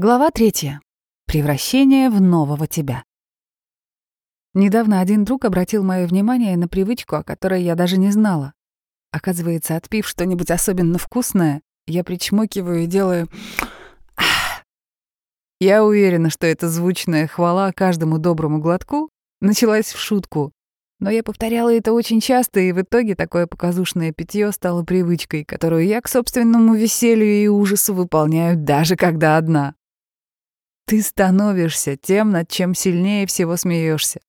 Глава третья. Превращение в нового тебя. Недавно один друг обратил мое внимание на привычку, о которой я даже не знала. Оказывается, отпив что-нибудь особенно вкусное, я причмокиваю и делаю... Я уверена, что эта звучная хвала каждому доброму глотку началась в шутку, но я повторяла это очень часто, и в итоге такое показушное питье стало привычкой, которую я к собственному веселью и ужасу выполняю даже когда одна. Ты становишься тем, над чем сильнее всего смеешься.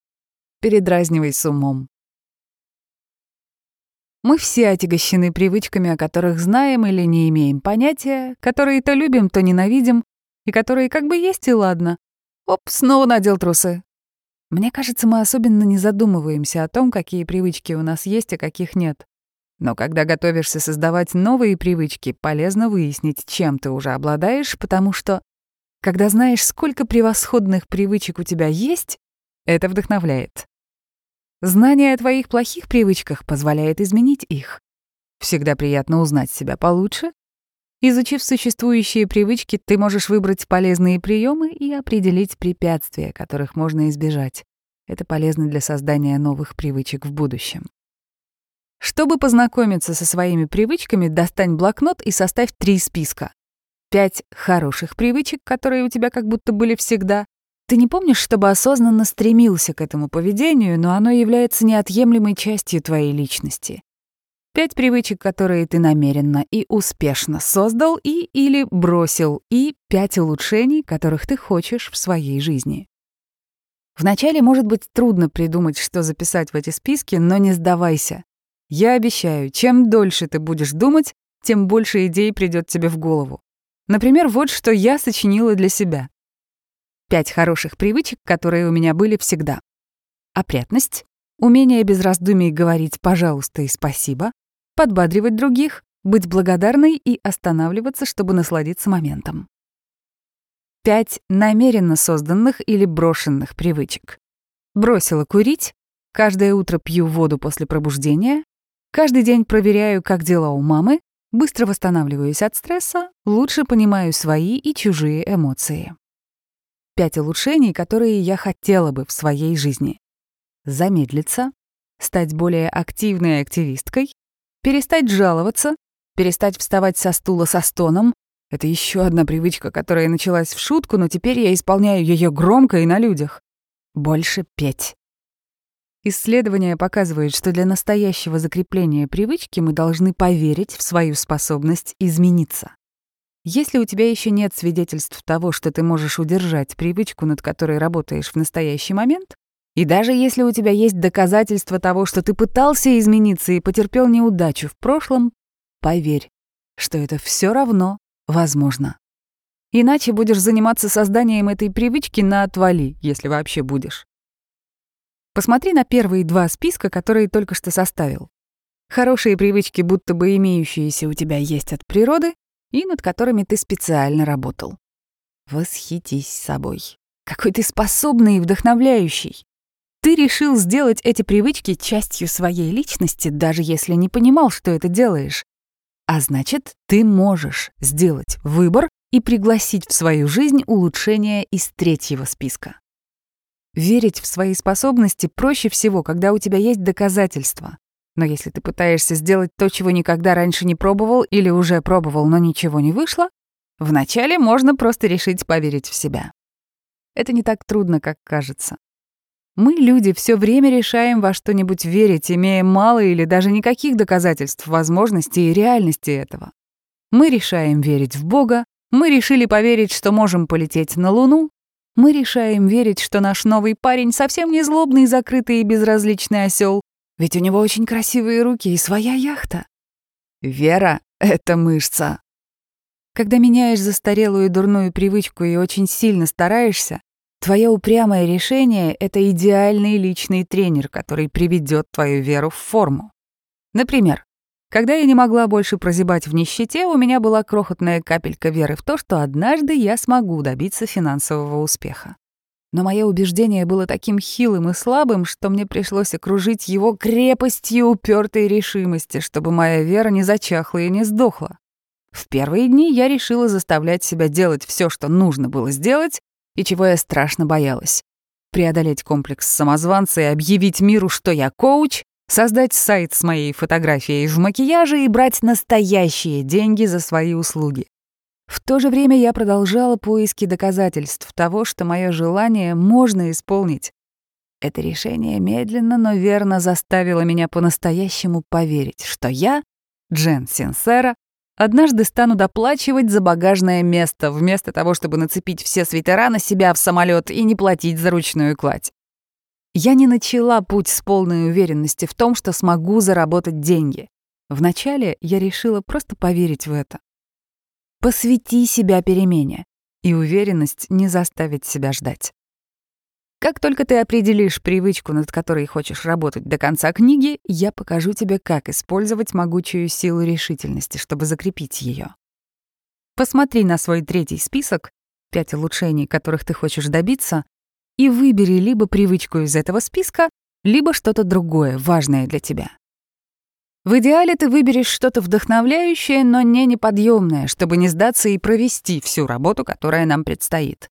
Передразнивай с умом. Мы все отягощены привычками, о которых знаем или не имеем понятия, которые то любим, то ненавидим, и которые как бы есть и ладно. Оп, снова надел трусы. Мне кажется, мы особенно не задумываемся о том, какие привычки у нас есть, а каких нет. Но когда готовишься создавать новые привычки, полезно выяснить, чем ты уже обладаешь, потому что когда знаешь, сколько превосходных привычек у тебя есть, это вдохновляет. Знание о твоих плохих привычках позволяет изменить их. Всегда приятно узнать себя получше. Изучив существующие привычки, ты можешь выбрать полезные приемы и определить препятствия, которых можно избежать. Это полезно для создания новых привычек в будущем. Чтобы познакомиться со своими привычками, достань блокнот и составь три списка. Пять хороших привычек, которые у тебя как будто были всегда. Ты не помнишь, чтобы осознанно стремился к этому поведению, но оно является неотъемлемой частью твоей личности. Пять привычек, которые ты намеренно и успешно создал и или бросил, и пять улучшений, которых ты хочешь в своей жизни. Вначале может быть трудно придумать, что записать в эти списки, но не сдавайся. Я обещаю, чем дольше ты будешь думать, тем больше идей придет тебе в голову. Например, вот что я сочинила для себя. Пять хороших привычек, которые у меня были всегда. Опрятность, умение без раздумий говорить «пожалуйста» и «спасибо», подбадривать других, быть благодарной и останавливаться, чтобы насладиться моментом. Пять намеренно созданных или брошенных привычек. Бросила курить, каждое утро пью воду после пробуждения, каждый день проверяю, как дела у мамы, Быстро восстанавливаюсь от стресса, лучше понимаю свои и чужие эмоции. Пять улучшений, которые я хотела бы в своей жизни. Замедлиться, стать более активной активисткой, перестать жаловаться, перестать вставать со стула со стоном. Это еще одна привычка, которая началась в шутку, но теперь я исполняю ее громко и на людях. Больше петь. Исследования показывают, что для настоящего закрепления привычки мы должны поверить в свою способность измениться. Если у тебя еще нет свидетельств того, что ты можешь удержать привычку, над которой работаешь в настоящий момент, и даже если у тебя есть доказательства того, что ты пытался измениться и потерпел неудачу в прошлом, поверь, что это все равно возможно. Иначе будешь заниматься созданием этой привычки на отвали, если вообще будешь. Посмотри на первые два списка, которые только что составил. Хорошие привычки, будто бы имеющиеся у тебя есть от природы, и над которыми ты специально работал. Восхитись собой. Какой ты способный и вдохновляющий. Ты решил сделать эти привычки частью своей личности, даже если не понимал, что это делаешь. А значит, ты можешь сделать выбор и пригласить в свою жизнь улучшения из третьего списка. Верить в свои способности проще всего, когда у тебя есть доказательства. Но если ты пытаешься сделать то, чего никогда раньше не пробовал или уже пробовал, но ничего не вышло, вначале можно просто решить поверить в себя. Это не так трудно, как кажется. Мы, люди, все время решаем во что-нибудь верить, имея мало или даже никаких доказательств возможности и реальности этого. Мы решаем верить в Бога, мы решили поверить, что можем полететь на Луну, мы решаем верить, что наш новый парень совсем не злобный, закрытый и безразличный осел, ведь у него очень красивые руки и своя яхта. Вера — это мышца. Когда меняешь застарелую дурную привычку и очень сильно стараешься, твое упрямое решение — это идеальный личный тренер, который приведет твою веру в форму. Например, когда я не могла больше прозябать в нищете, у меня была крохотная капелька веры в то, что однажды я смогу добиться финансового успеха. Но мое убеждение было таким хилым и слабым, что мне пришлось окружить его крепостью упертой решимости, чтобы моя вера не зачахла и не сдохла. В первые дни я решила заставлять себя делать все, что нужно было сделать, и чего я страшно боялась. Преодолеть комплекс самозванца и объявить миру, что я коуч, создать сайт с моей фотографией в макияже и брать настоящие деньги за свои услуги. В то же время я продолжала поиски доказательств того, что мое желание можно исполнить. Это решение медленно, но верно заставило меня по-настоящему поверить, что я, Джен Синсера, однажды стану доплачивать за багажное место, вместо того, чтобы нацепить все свитера на себя в самолет и не платить за ручную кладь. Я не начала путь с полной уверенности в том, что смогу заработать деньги. Вначале я решила просто поверить в это. Посвяти себя перемене, и уверенность не заставит себя ждать. Как только ты определишь привычку, над которой хочешь работать до конца книги, я покажу тебе, как использовать могучую силу решительности, чтобы закрепить ее. Посмотри на свой третий список, пять улучшений, которых ты хочешь добиться, и выбери либо привычку из этого списка, либо что-то другое, важное для тебя. В идеале ты выберешь что-то вдохновляющее, но не неподъемное, чтобы не сдаться и провести всю работу, которая нам предстоит.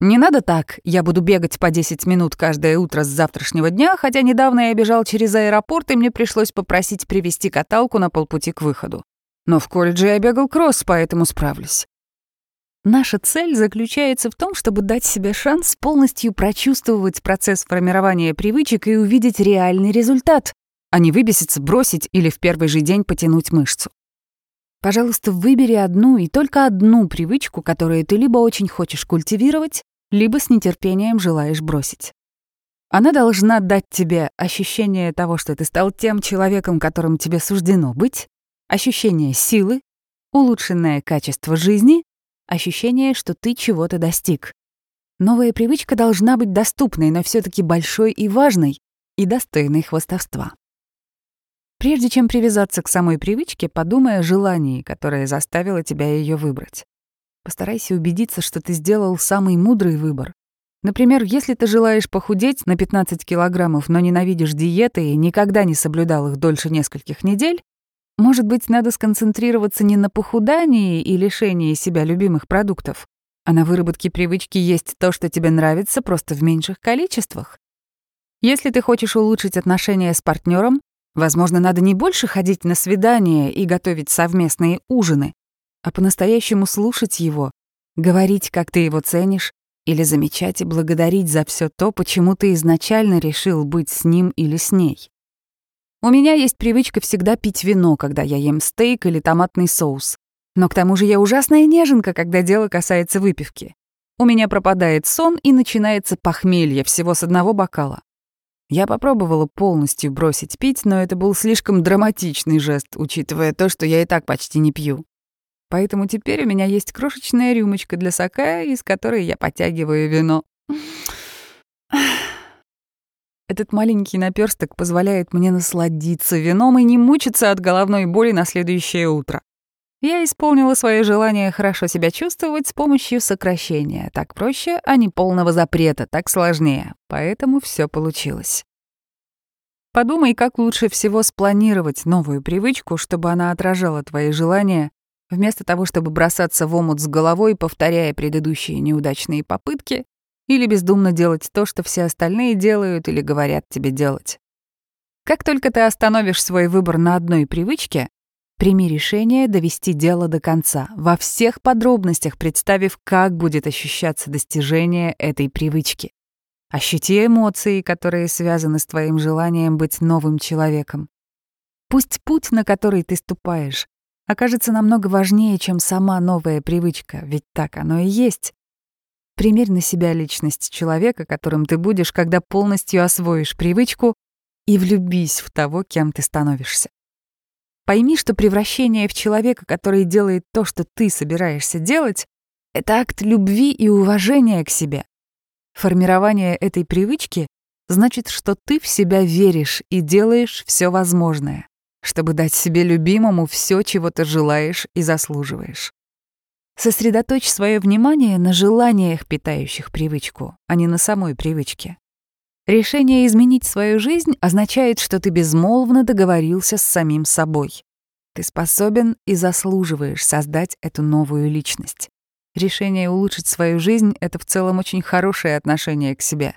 Не надо так, я буду бегать по 10 минут каждое утро с завтрашнего дня, хотя недавно я бежал через аэропорт, и мне пришлось попросить привезти каталку на полпути к выходу. Но в колледже я бегал кросс, поэтому справлюсь. Наша цель заключается в том, чтобы дать себе шанс полностью прочувствовать процесс формирования привычек и увидеть реальный результат, а не выбеситься, бросить или в первый же день потянуть мышцу. Пожалуйста, выбери одну и только одну привычку, которую ты либо очень хочешь культивировать, либо с нетерпением желаешь бросить. Она должна дать тебе ощущение того, что ты стал тем человеком, которым тебе суждено быть, ощущение силы, улучшенное качество жизни ощущение, что ты чего-то достиг. Новая привычка должна быть доступной, но все таки большой и важной, и достойной хвастовства. Прежде чем привязаться к самой привычке, подумай о желании, которое заставило тебя ее выбрать. Постарайся убедиться, что ты сделал самый мудрый выбор. Например, если ты желаешь похудеть на 15 килограммов, но ненавидишь диеты и никогда не соблюдал их дольше нескольких недель, может быть, надо сконцентрироваться не на похудании и лишении себя любимых продуктов, а на выработке привычки есть то, что тебе нравится, просто в меньших количествах. Если ты хочешь улучшить отношения с партнером, возможно, надо не больше ходить на свидания и готовить совместные ужины, а по-настоящему слушать его, говорить, как ты его ценишь, или замечать и благодарить за все то, почему ты изначально решил быть с ним или с ней. У меня есть привычка всегда пить вино, когда я ем стейк или томатный соус. Но к тому же я ужасная неженка, когда дело касается выпивки. У меня пропадает сон и начинается похмелье всего с одного бокала. Я попробовала полностью бросить пить, но это был слишком драматичный жест, учитывая то, что я и так почти не пью. Поэтому теперь у меня есть крошечная рюмочка для сакая, из которой я подтягиваю вино. Этот маленький наперсток позволяет мне насладиться вином и не мучиться от головной боли на следующее утро. Я исполнила свое желание хорошо себя чувствовать с помощью сокращения. Так проще, а не полного запрета, так сложнее. Поэтому все получилось. Подумай, как лучше всего спланировать новую привычку, чтобы она отражала твои желания, вместо того, чтобы бросаться в омут с головой, повторяя предыдущие неудачные попытки, или бездумно делать то, что все остальные делают или говорят тебе делать. Как только ты остановишь свой выбор на одной привычке, прими решение довести дело до конца, во всех подробностях представив, как будет ощущаться достижение этой привычки. Ощути эмоции, которые связаны с твоим желанием быть новым человеком. Пусть путь, на который ты ступаешь, окажется намного важнее, чем сама новая привычка, ведь так оно и есть. Примерь на себя личность человека, которым ты будешь, когда полностью освоишь привычку, и влюбись в того, кем ты становишься. Пойми, что превращение в человека, который делает то, что ты собираешься делать, это акт любви и уважения к себе. Формирование этой привычки значит, что ты в себя веришь и делаешь все возможное, чтобы дать себе любимому все, чего ты желаешь и заслуживаешь. Сосредоточь свое внимание на желаниях, питающих привычку, а не на самой привычке. Решение изменить свою жизнь означает, что ты безмолвно договорился с самим собой. Ты способен и заслуживаешь создать эту новую личность. Решение улучшить свою жизнь — это в целом очень хорошее отношение к себе.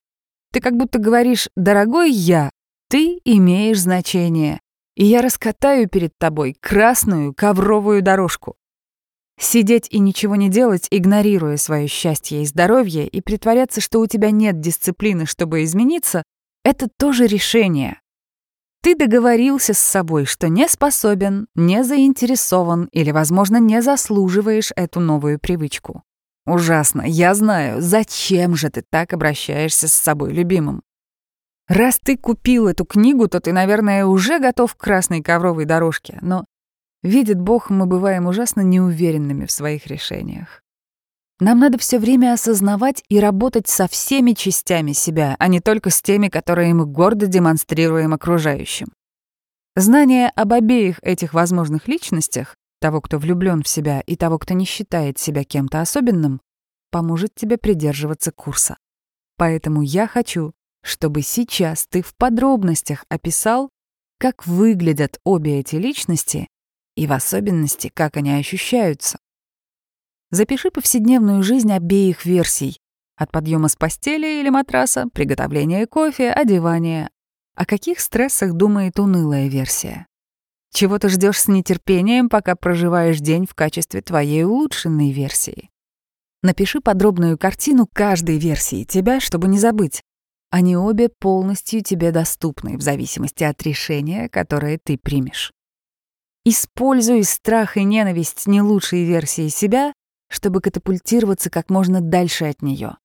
Ты как будто говоришь «дорогой я», ты имеешь значение, и я раскатаю перед тобой красную ковровую дорожку. Сидеть и ничего не делать, игнорируя свое счастье и здоровье, и притворяться, что у тебя нет дисциплины, чтобы измениться, это тоже решение. Ты договорился с собой, что не способен, не заинтересован или, возможно, не заслуживаешь эту новую привычку. Ужасно, я знаю, зачем же ты так обращаешься с собой любимым? Раз ты купил эту книгу, то ты, наверное, уже готов к красной ковровой дорожке, но Видит Бог, мы бываем ужасно неуверенными в своих решениях. Нам надо все время осознавать и работать со всеми частями себя, а не только с теми, которые мы гордо демонстрируем окружающим. Знание об обеих этих возможных личностях, того, кто влюблен в себя, и того, кто не считает себя кем-то особенным, поможет тебе придерживаться курса. Поэтому я хочу, чтобы сейчас ты в подробностях описал, как выглядят обе эти личности и в особенности, как они ощущаются. Запиши повседневную жизнь обеих версий. От подъема с постели или матраса, приготовления кофе, одевания. О каких стрессах думает унылая версия? Чего ты ждешь с нетерпением, пока проживаешь день в качестве твоей улучшенной версии? Напиши подробную картину каждой версии тебя, чтобы не забыть. Они обе полностью тебе доступны в зависимости от решения, которое ты примешь. Используй страх и ненависть не лучшей версии себя, чтобы катапультироваться как можно дальше от нее.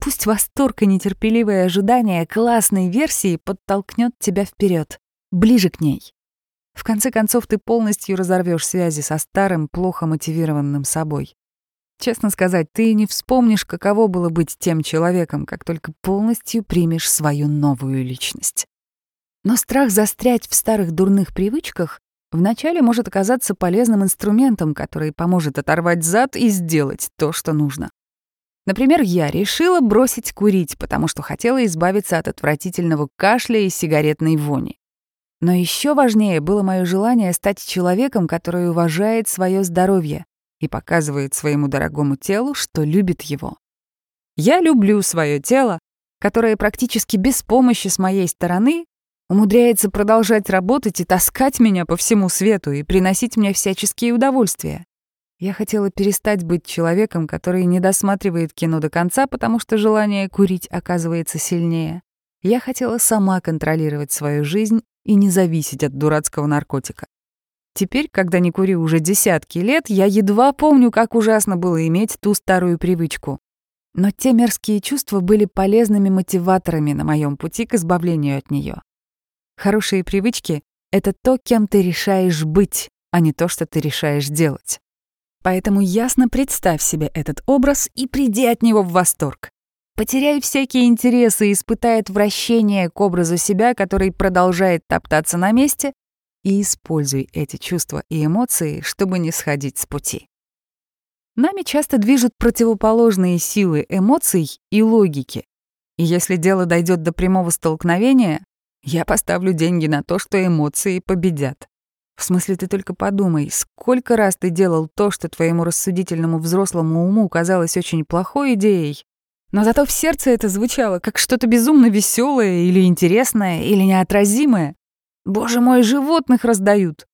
Пусть восторг и нетерпеливое ожидание классной версии подтолкнет тебя вперед, ближе к ней. В конце концов, ты полностью разорвешь связи со старым, плохо мотивированным собой. Честно сказать, ты не вспомнишь, каково было быть тем человеком, как только полностью примешь свою новую личность. Но страх застрять в старых дурных привычках вначале может оказаться полезным инструментом, который поможет оторвать зад и сделать то, что нужно. Например, я решила бросить курить, потому что хотела избавиться от отвратительного кашля и сигаретной вони. Но еще важнее было мое желание стать человеком, который уважает свое здоровье и показывает своему дорогому телу, что любит его. Я люблю свое тело, которое практически без помощи с моей стороны умудряется продолжать работать и таскать меня по всему свету и приносить мне всяческие удовольствия. Я хотела перестать быть человеком, который не досматривает кино до конца, потому что желание курить оказывается сильнее. Я хотела сама контролировать свою жизнь и не зависеть от дурацкого наркотика. Теперь, когда не курю уже десятки лет, я едва помню, как ужасно было иметь ту старую привычку. Но те мерзкие чувства были полезными мотиваторами на моем пути к избавлению от нее. Хорошие привычки — это то, кем ты решаешь быть, а не то, что ты решаешь делать. Поэтому ясно представь себе этот образ и приди от него в восторг. Потеряй всякие интересы испытай отвращение к образу себя, который продолжает топтаться на месте, и используй эти чувства и эмоции, чтобы не сходить с пути. Нами часто движут противоположные силы эмоций и логики. И если дело дойдет до прямого столкновения, я поставлю деньги на то, что эмоции победят. В смысле, ты только подумай, сколько раз ты делал то, что твоему рассудительному взрослому уму казалось очень плохой идеей, но зато в сердце это звучало как что-то безумно веселое или интересное, или неотразимое. Боже мой, животных раздают.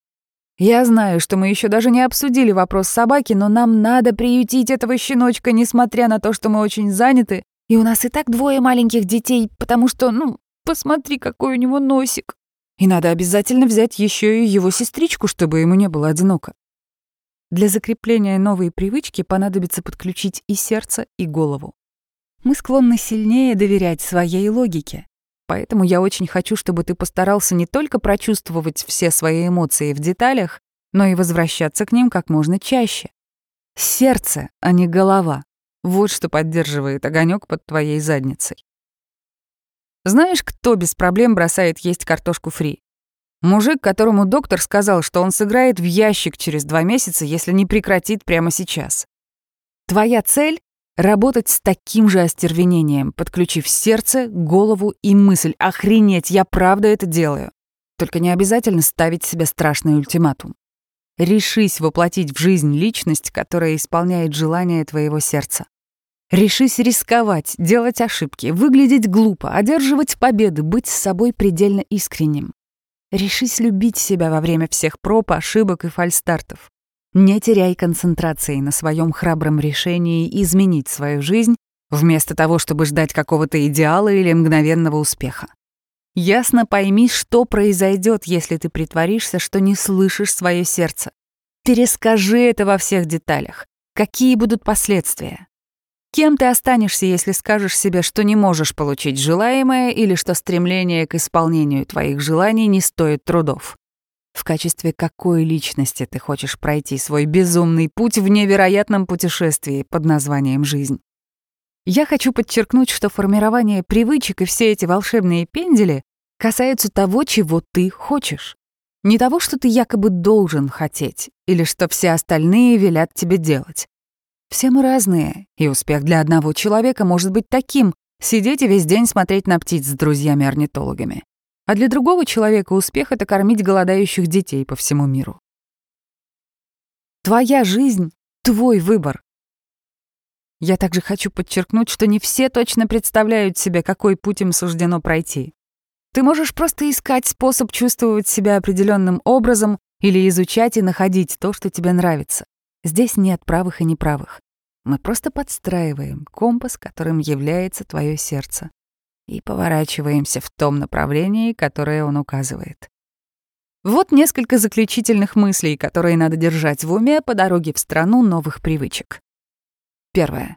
Я знаю, что мы еще даже не обсудили вопрос собаки, но нам надо приютить этого щеночка, несмотря на то, что мы очень заняты, и у нас и так двое маленьких детей, потому что, ну, Посмотри, какой у него носик. И надо обязательно взять еще и его сестричку, чтобы ему не было одиноко. Для закрепления новой привычки понадобится подключить и сердце, и голову. Мы склонны сильнее доверять своей логике. Поэтому я очень хочу, чтобы ты постарался не только прочувствовать все свои эмоции в деталях, но и возвращаться к ним как можно чаще. Сердце, а не голова. Вот что поддерживает огонек под твоей задницей. Знаешь, кто без проблем бросает есть картошку фри? Мужик, которому доктор сказал, что он сыграет в ящик через два месяца, если не прекратит прямо сейчас. Твоя цель — работать с таким же остервенением, подключив сердце, голову и мысль. Охренеть, я правда это делаю. Только не обязательно ставить себе страшный ультиматум. Решись воплотить в жизнь личность, которая исполняет желания твоего сердца. Решись рисковать, делать ошибки, выглядеть глупо, одерживать победы, быть с собой предельно искренним. Решись любить себя во время всех проб, ошибок и фальстартов. Не теряй концентрации на своем храбром решении изменить свою жизнь, вместо того, чтобы ждать какого-то идеала или мгновенного успеха. Ясно пойми, что произойдет, если ты притворишься, что не слышишь свое сердце. Перескажи это во всех деталях. Какие будут последствия? Кем ты останешься, если скажешь себе, что не можешь получить желаемое или что стремление к исполнению твоих желаний не стоит трудов? В качестве какой личности ты хочешь пройти свой безумный путь в невероятном путешествии под названием «жизнь»? Я хочу подчеркнуть, что формирование привычек и все эти волшебные пендели касаются того, чего ты хочешь. Не того, что ты якобы должен хотеть, или что все остальные велят тебе делать. Все мы разные, и успех для одного человека может быть таким — сидеть и весь день смотреть на птиц с друзьями-орнитологами. А для другого человека успех — это кормить голодающих детей по всему миру. Твоя жизнь — твой выбор. Я также хочу подчеркнуть, что не все точно представляют себе, какой путь им суждено пройти. Ты можешь просто искать способ чувствовать себя определенным образом или изучать и находить то, что тебе нравится. Здесь нет правых и неправых. Мы просто подстраиваем компас, которым является твое сердце, и поворачиваемся в том направлении, которое он указывает. Вот несколько заключительных мыслей, которые надо держать в уме по дороге в страну новых привычек. Первое.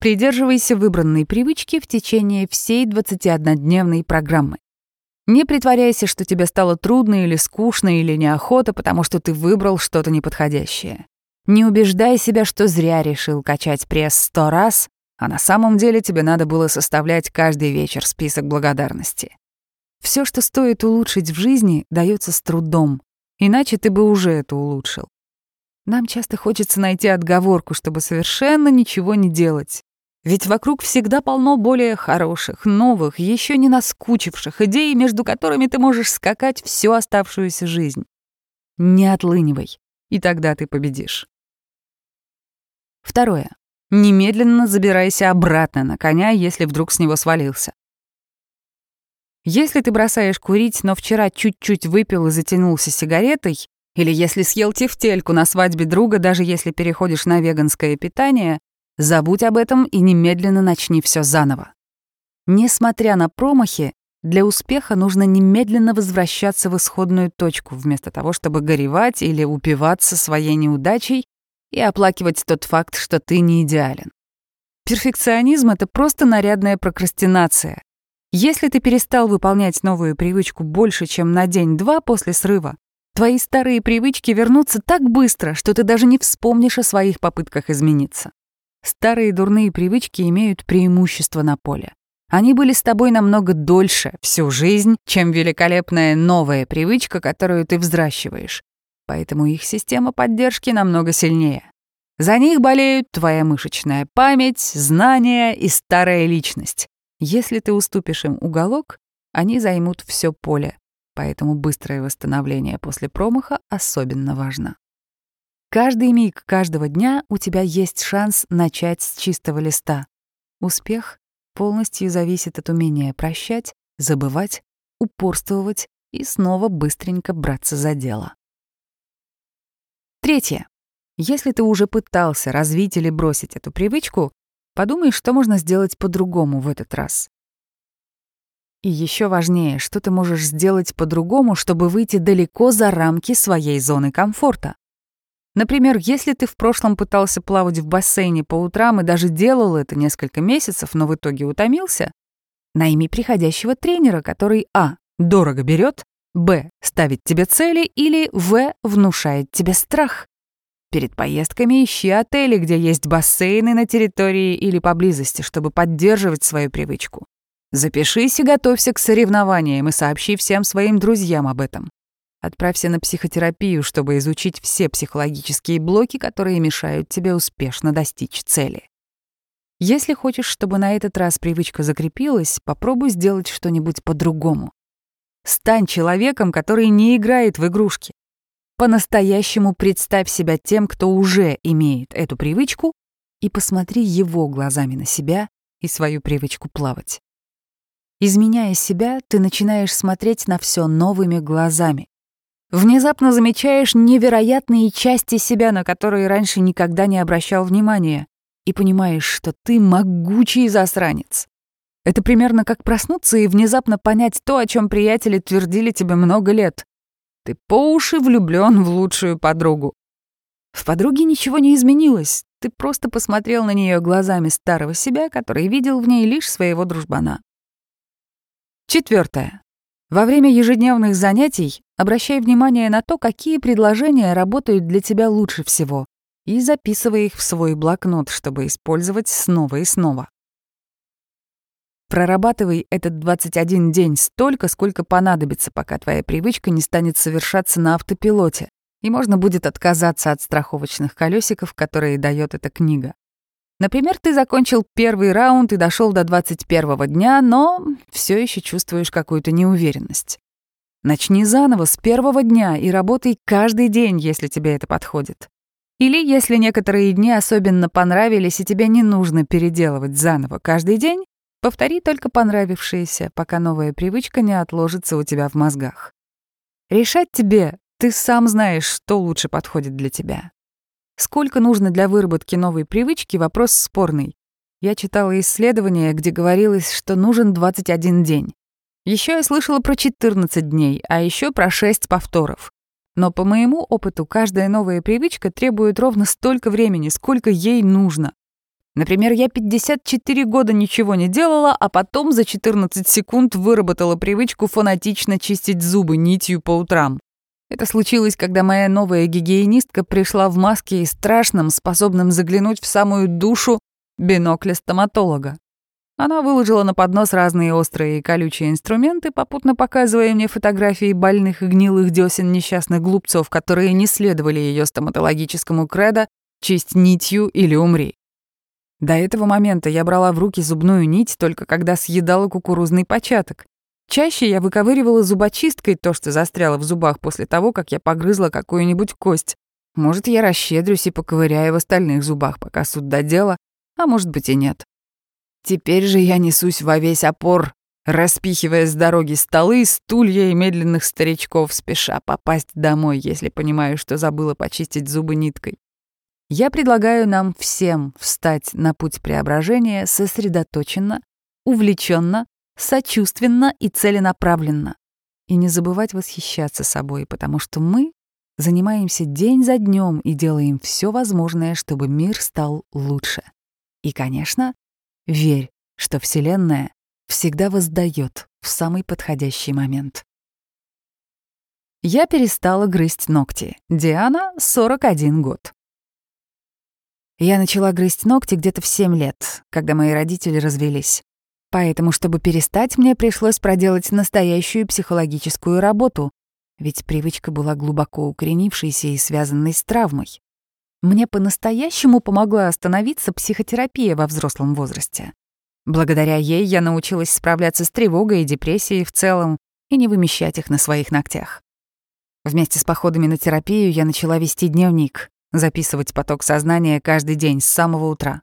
Придерживайся выбранной привычки в течение всей 21-дневной программы. Не притворяйся, что тебе стало трудно или скучно или неохота, потому что ты выбрал что-то неподходящее. Не убеждай себя, что зря решил качать пресс сто раз, а на самом деле тебе надо было составлять каждый вечер список благодарности. Все, что стоит улучшить в жизни, дается с трудом, иначе ты бы уже это улучшил. Нам часто хочется найти отговорку, чтобы совершенно ничего не делать. Ведь вокруг всегда полно более хороших, новых, еще не наскучивших идей, между которыми ты можешь скакать всю оставшуюся жизнь. Не отлынивай, и тогда ты победишь. Второе. Немедленно забирайся обратно на коня, если вдруг с него свалился. Если ты бросаешь курить, но вчера чуть-чуть выпил и затянулся сигаретой, или если съел тефтельку на свадьбе друга, даже если переходишь на веганское питание, забудь об этом и немедленно начни все заново. Несмотря на промахи, для успеха нужно немедленно возвращаться в исходную точку, вместо того, чтобы горевать или упиваться своей неудачей и оплакивать тот факт, что ты не идеален. Перфекционизм — это просто нарядная прокрастинация. Если ты перестал выполнять новую привычку больше, чем на день-два после срыва, твои старые привычки вернутся так быстро, что ты даже не вспомнишь о своих попытках измениться. Старые дурные привычки имеют преимущество на поле. Они были с тобой намного дольше, всю жизнь, чем великолепная новая привычка, которую ты взращиваешь поэтому их система поддержки намного сильнее. За них болеют твоя мышечная память, знания и старая личность. Если ты уступишь им уголок, они займут все поле, поэтому быстрое восстановление после промаха особенно важно. Каждый миг каждого дня у тебя есть шанс начать с чистого листа. Успех полностью зависит от умения прощать, забывать, упорствовать и снова быстренько браться за дело. Третье. Если ты уже пытался развить или бросить эту привычку, подумай, что можно сделать по-другому в этот раз. И еще важнее, что ты можешь сделать по-другому, чтобы выйти далеко за рамки своей зоны комфорта. Например, если ты в прошлом пытался плавать в бассейне по утрам и даже делал это несколько месяцев, но в итоге утомился, найми приходящего тренера, который а. дорого берет, Б. Ставит тебе цели или В. Внушает тебе страх. Перед поездками ищи отели, где есть бассейны на территории или поблизости, чтобы поддерживать свою привычку. Запишись и готовься к соревнованиям и сообщи всем своим друзьям об этом. Отправься на психотерапию, чтобы изучить все психологические блоки, которые мешают тебе успешно достичь цели. Если хочешь, чтобы на этот раз привычка закрепилась, попробуй сделать что-нибудь по-другому. Стань человеком, который не играет в игрушки. по-настоящему представь себя тем, кто уже имеет эту привычку, и посмотри его глазами на себя и свою привычку плавать. Изменяя себя, ты начинаешь смотреть на все новыми глазами. Внезапно замечаешь невероятные части себя, на которые раньше никогда не обращал внимания, и понимаешь, что ты могучий засранец. Это примерно как проснуться и внезапно понять то, о чем приятели твердили тебе много лет. Ты по уши влюблен в лучшую подругу. В подруге ничего не изменилось. Ты просто посмотрел на нее глазами старого себя, который видел в ней лишь своего дружбана. Четвертое. Во время ежедневных занятий обращай внимание на то, какие предложения работают для тебя лучше всего, и записывай их в свой блокнот, чтобы использовать снова и снова. Прорабатывай этот 21 день столько, сколько понадобится, пока твоя привычка не станет совершаться на автопилоте, и можно будет отказаться от страховочных колесиков, которые дает эта книга. Например, ты закончил первый раунд и дошел до 21 дня, но все еще чувствуешь какую-то неуверенность. Начни заново с первого дня и работай каждый день, если тебе это подходит. Или если некоторые дни особенно понравились и тебе не нужно переделывать заново каждый день, повтори только понравившиеся, пока новая привычка не отложится у тебя в мозгах. Решать тебе, ты сам знаешь, что лучше подходит для тебя. Сколько нужно для выработки новой привычки — вопрос спорный. Я читала исследование, где говорилось, что нужен 21 день. Еще я слышала про 14 дней, а еще про 6 повторов. Но по моему опыту, каждая новая привычка требует ровно столько времени, сколько ей нужно. Например, я 54 года ничего не делала, а потом за 14 секунд выработала привычку фанатично чистить зубы нитью по утрам. Это случилось, когда моя новая гигиенистка пришла в маске и страшном, способном заглянуть в самую душу бинокля стоматолога. Она выложила на поднос разные острые и колючие инструменты, попутно показывая мне фотографии больных и гнилых десен несчастных глупцов, которые не следовали ее стоматологическому кредо «чисть нитью или умри». До этого момента я брала в руки зубную нить только когда съедала кукурузный початок. Чаще я выковыривала зубочисткой то, что застряло в зубах после того, как я погрызла какую-нибудь кость. Может, я расщедрюсь и поковыряю в остальных зубах, пока суд до дела, а может быть и нет. Теперь же я несусь во весь опор, распихивая с дороги столы, стулья и медленных старичков, спеша попасть домой, если понимаю, что забыла почистить зубы ниткой. Я предлагаю нам всем встать на путь преображения сосредоточенно, увлеченно сочувственно и целенаправленно. И не забывать восхищаться собой, потому что мы занимаемся день за днем и делаем все возможное, чтобы мир стал лучше. И, конечно, верь, что Вселенная всегда воздает в самый подходящий момент. Я перестала грызть ногти. Диана — 41 год. Я начала грызть ногти где-то в 7 лет, когда мои родители развелись. Поэтому, чтобы перестать, мне пришлось проделать настоящую психологическую работу, ведь привычка была глубоко укоренившейся и связанной с травмой. Мне по-настоящему помогла остановиться психотерапия во взрослом возрасте. Благодаря ей я научилась справляться с тревогой и депрессией в целом и не вымещать их на своих ногтях. Вместе с походами на терапию я начала вести дневник, записывать поток сознания каждый день с самого утра.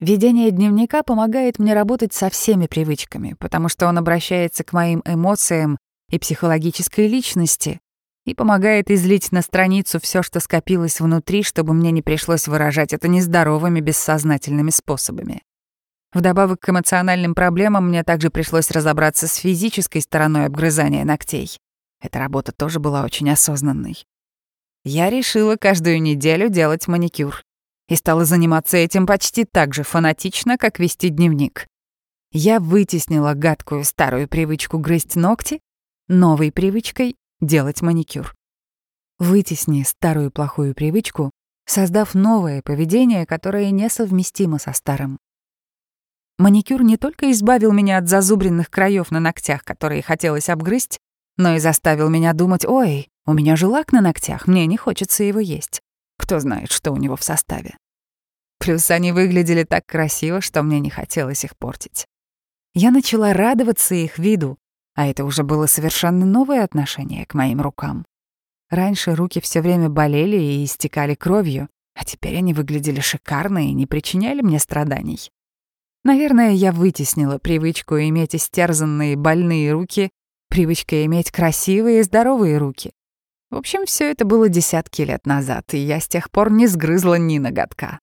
Ведение дневника помогает мне работать со всеми привычками, потому что он обращается к моим эмоциям и психологической личности и помогает излить на страницу все, что скопилось внутри, чтобы мне не пришлось выражать это нездоровыми бессознательными способами. Вдобавок к эмоциональным проблемам мне также пришлось разобраться с физической стороной обгрызания ногтей. Эта работа тоже была очень осознанной. Я решила каждую неделю делать маникюр и стала заниматься этим почти так же фанатично, как вести дневник. Я вытеснила гадкую старую привычку грызть ногти новой привычкой делать маникюр. Вытесни старую плохую привычку, создав новое поведение, которое несовместимо со старым. Маникюр не только избавил меня от зазубренных краев на ногтях, которые хотелось обгрызть, но и заставил меня думать, ой, у меня же лак на ногтях, мне не хочется его есть. Кто знает, что у него в составе. Плюс они выглядели так красиво, что мне не хотелось их портить. Я начала радоваться их виду, а это уже было совершенно новое отношение к моим рукам. Раньше руки все время болели и истекали кровью, а теперь они выглядели шикарно и не причиняли мне страданий. Наверное, я вытеснила привычку иметь истерзанные больные руки, привычка иметь красивые и здоровые руки. В общем, все это было десятки лет назад, и я с тех пор не сгрызла ни ноготка.